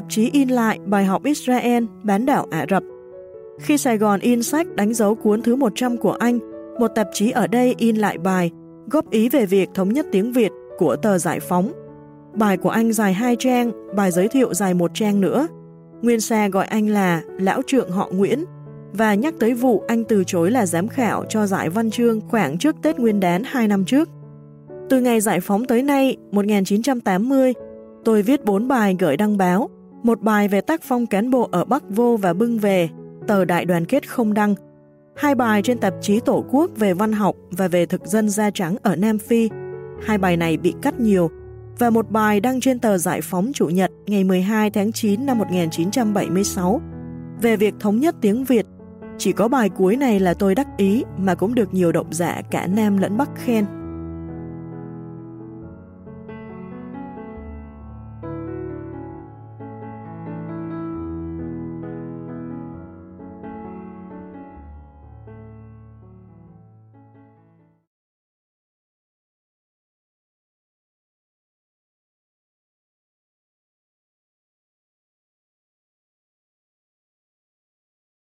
tạp chí in lại bài học Israel, bán đảo Ả Rập. Khi Sài Gòn in sách đánh dấu cuốn thứ 100 của anh, một tạp chí ở đây in lại bài góp ý về việc thống nhất tiếng Việt của tờ Giải Phóng. Bài của anh dài hai trang, bài giới thiệu dài một trang nữa. Nguyên Sa gọi anh là Lão Trượng họ Nguyễn và nhắc tới vụ anh từ chối là giám khảo cho giải văn chương khoảng trước Tết Nguyên đán 2 năm trước. Từ ngày giải phóng tới nay, 1980, tôi viết 4 bài gửi đăng báo, một bài về tác phong cán bộ ở Bắc Vô và Bưng Về, tờ Đại đoàn kết không đăng, hai bài trên tạp chí Tổ quốc về văn học và về thực dân da trắng ở Nam Phi. Hai bài này bị cắt nhiều, và một bài đăng trên tờ Giải phóng Chủ nhật ngày 12 tháng 9 năm 1976 về việc thống nhất tiếng Việt. Chỉ có bài cuối này là tôi đắc ý mà cũng được nhiều độc giả cả Nam lẫn Bắc khen.